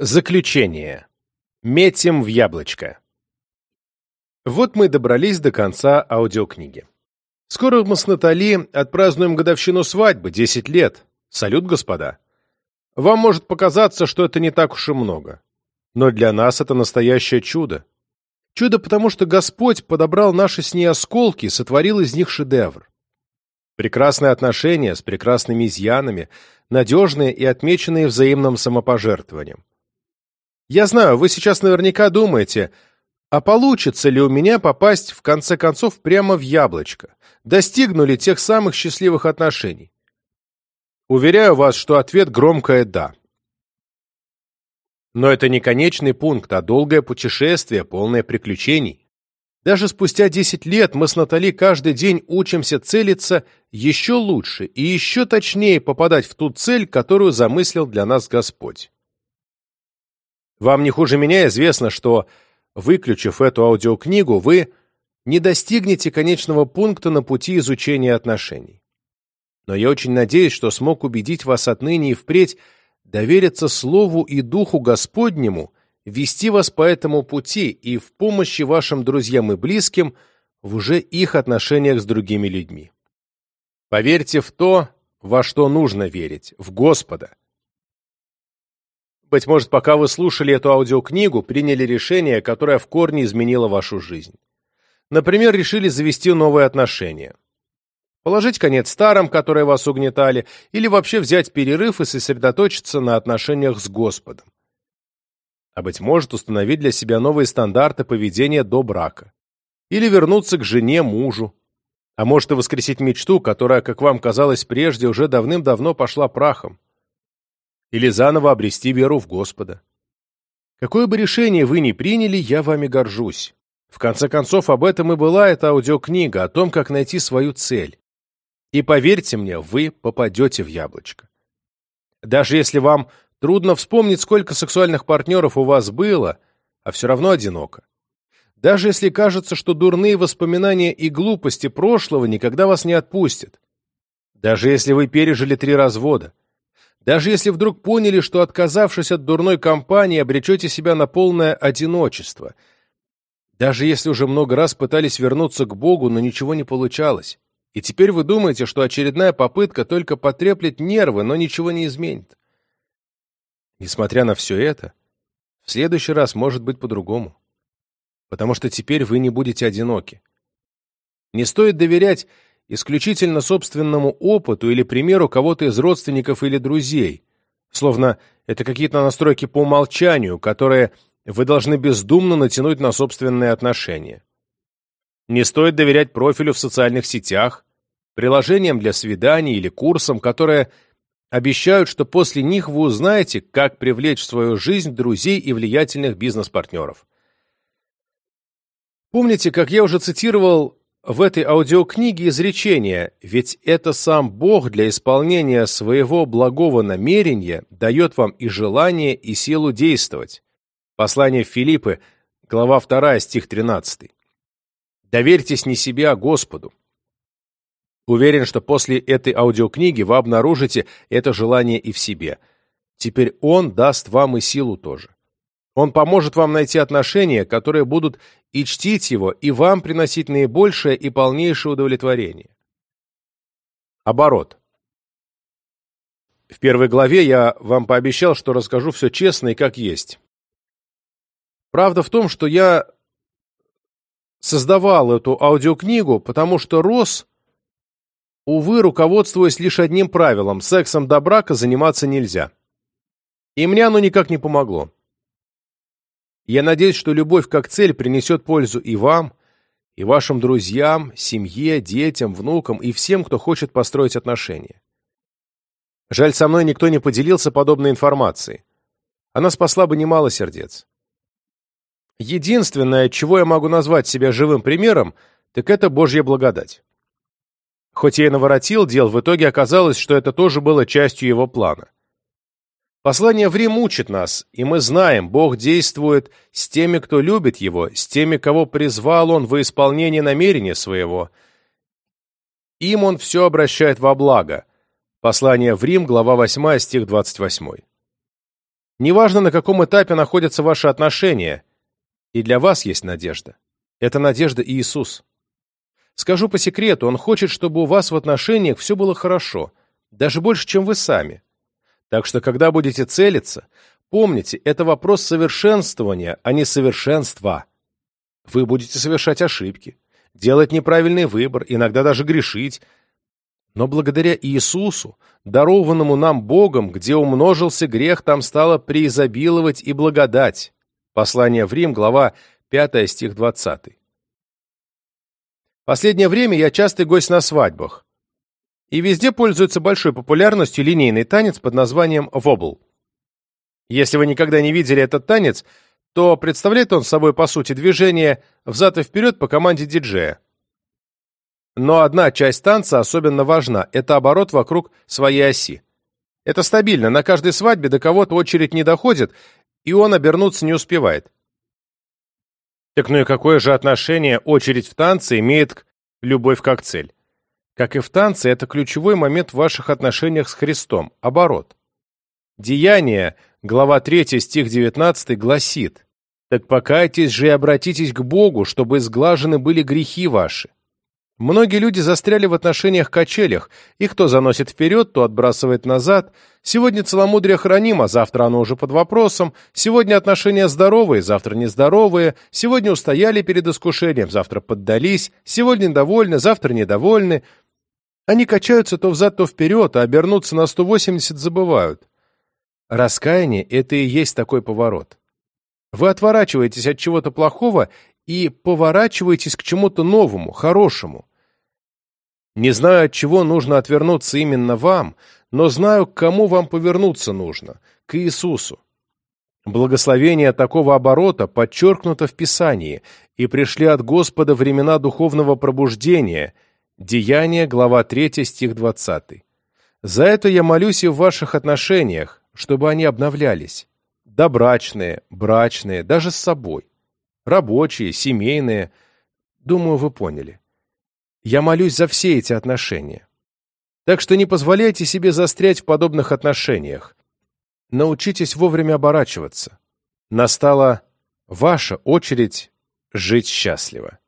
Заключение. Метим в яблочко. Вот мы добрались до конца аудиокниги. Скоро мы с Натали отпразднуем годовщину свадьбы, 10 лет. Салют, господа. Вам может показаться, что это не так уж и много. Но для нас это настоящее чудо. Чудо потому, что Господь подобрал наши с ней осколки и сотворил из них шедевр. Прекрасные отношения с прекрасными изъянами, надежные и отмеченные взаимным самопожертвованием. Я знаю, вы сейчас наверняка думаете, а получится ли у меня попасть, в конце концов, прямо в яблочко? Достигну ли тех самых счастливых отношений? Уверяю вас, что ответ громкое «да». Но это не конечный пункт, а долгое путешествие, полное приключений. Даже спустя 10 лет мы с Натали каждый день учимся целиться еще лучше и еще точнее попадать в ту цель, которую замыслил для нас Господь. Вам не хуже меня известно, что, выключив эту аудиокнигу, вы не достигнете конечного пункта на пути изучения отношений. Но я очень надеюсь, что смог убедить вас отныне и впредь довериться Слову и Духу Господнему, вести вас по этому пути и в помощи вашим друзьям и близким в уже их отношениях с другими людьми. Поверьте в то, во что нужно верить, в Господа, быть может, пока вы слушали эту аудиокнигу, приняли решение, которое в корне изменило вашу жизнь. Например, решили завести новые отношения. Положить конец старым, которые вас угнетали, или вообще взять перерыв и сосредоточиться на отношениях с Господом. А быть может, установить для себя новые стандарты поведения до брака. Или вернуться к жене, мужу. А может и воскресить мечту, которая, как вам казалось прежде, уже давным-давно пошла прахом или заново обрести веру в Господа. Какое бы решение вы ни приняли, я вами горжусь. В конце концов, об этом и была эта аудиокнига, о том, как найти свою цель. И поверьте мне, вы попадете в яблочко. Даже если вам трудно вспомнить, сколько сексуальных партнеров у вас было, а все равно одиноко. Даже если кажется, что дурные воспоминания и глупости прошлого никогда вас не отпустят. Даже если вы пережили три развода. Даже если вдруг поняли, что, отказавшись от дурной компании, обречете себя на полное одиночество. Даже если уже много раз пытались вернуться к Богу, но ничего не получалось. И теперь вы думаете, что очередная попытка только потреплет нервы, но ничего не изменит. Несмотря на все это, в следующий раз может быть по-другому. Потому что теперь вы не будете одиноки. Не стоит доверять исключительно собственному опыту или примеру кого-то из родственников или друзей, словно это какие-то настройки по умолчанию, которые вы должны бездумно натянуть на собственные отношения. Не стоит доверять профилю в социальных сетях, приложениям для свиданий или курсам, которые обещают, что после них вы узнаете, как привлечь в свою жизнь друзей и влиятельных бизнес-партнеров. Помните, как я уже цитировал в этой аудиокниге изречение «Ведь это сам Бог для исполнения своего благого намерения дает вам и желание, и силу действовать». Послание Филиппы, глава 2, стих 13. Доверьтесь не себе, а Господу. Уверен, что после этой аудиокниги вы обнаружите это желание и в себе. Теперь Он даст вам и силу тоже. Он поможет вам найти отношения, которые будут и чтить его, и вам приносить наибольшее и полнейшее удовлетворение. Оборот. В первой главе я вам пообещал, что расскажу все честно и как есть. Правда в том, что я создавал эту аудиокнигу, потому что рос, увы, руководствуясь лишь одним правилом – сексом до брака заниматься нельзя. И мне оно никак не помогло. Я надеюсь, что любовь как цель принесет пользу и вам, и вашим друзьям, семье, детям, внукам и всем, кто хочет построить отношения. Жаль, со мной никто не поделился подобной информацией. Она спасла бы немало сердец. Единственное, чего я могу назвать себя живым примером, так это Божья благодать. Хоть я и наворотил дел, в итоге оказалось, что это тоже было частью его плана. Послание в Рим учит нас, и мы знаем, Бог действует с теми, кто любит Его, с теми, кого призвал Он во исполнение намерения Своего. Им Он все обращает во благо. Послание в Рим, глава 8, стих 28. Неважно, на каком этапе находятся ваши отношения, и для вас есть надежда. Это надежда Иисус. Скажу по секрету, Он хочет, чтобы у вас в отношениях все было хорошо, даже больше, чем вы сами. Так что, когда будете целиться, помните, это вопрос совершенствования, а не совершенства. Вы будете совершать ошибки, делать неправильный выбор, иногда даже грешить. Но благодаря Иисусу, дарованному нам Богом, где умножился грех, там стало преизобиловать и благодать. Послание в Рим, глава 5 стих 20. Последнее время я частый гость на свадьбах. И везде пользуется большой популярностью линейный танец под названием вобл. Если вы никогда не видели этот танец, то представляет он собой, по сути, движение взад и вперед по команде диджея. Но одна часть танца особенно важна – это оборот вокруг своей оси. Это стабильно, на каждой свадьбе до кого-то очередь не доходит, и он обернуться не успевает. Так ну и какое же отношение очередь в танце имеет к любовь как цель? Как и в танце, это ключевой момент в ваших отношениях с Христом, оборот. Деяние, глава 3, стих 19, гласит «Так покайтесь же и обратитесь к Богу, чтобы сглажены были грехи ваши». Многие люди застряли в отношениях-качелях, их то заносит вперед, то отбрасывает назад. Сегодня целомудрие хранимо, завтра оно уже под вопросом. Сегодня отношения здоровые, завтра нездоровые. Сегодня устояли перед искушением, завтра поддались. Сегодня довольны, завтра недовольны. Они качаются то взад, то вперед, а обернуться на 180 забывают. Раскаяние — это и есть такой поворот. Вы отворачиваетесь от чего-то плохого и поворачиваетесь к чему-то новому, хорошему. Не знаю, от чего нужно отвернуться именно вам, но знаю, к кому вам повернуться нужно – к Иисусу. Благословение такого оборота подчеркнуто в Писании, и пришли от Господа времена духовного пробуждения, Деяние, глава 3, стих 20. За это я молюсь и в ваших отношениях, чтобы они обновлялись. Добрачные, брачные, даже с собой. Рабочие, семейные. Думаю, вы поняли. Я молюсь за все эти отношения. Так что не позволяйте себе застрять в подобных отношениях. Научитесь вовремя оборачиваться. Настала ваша очередь жить счастливо.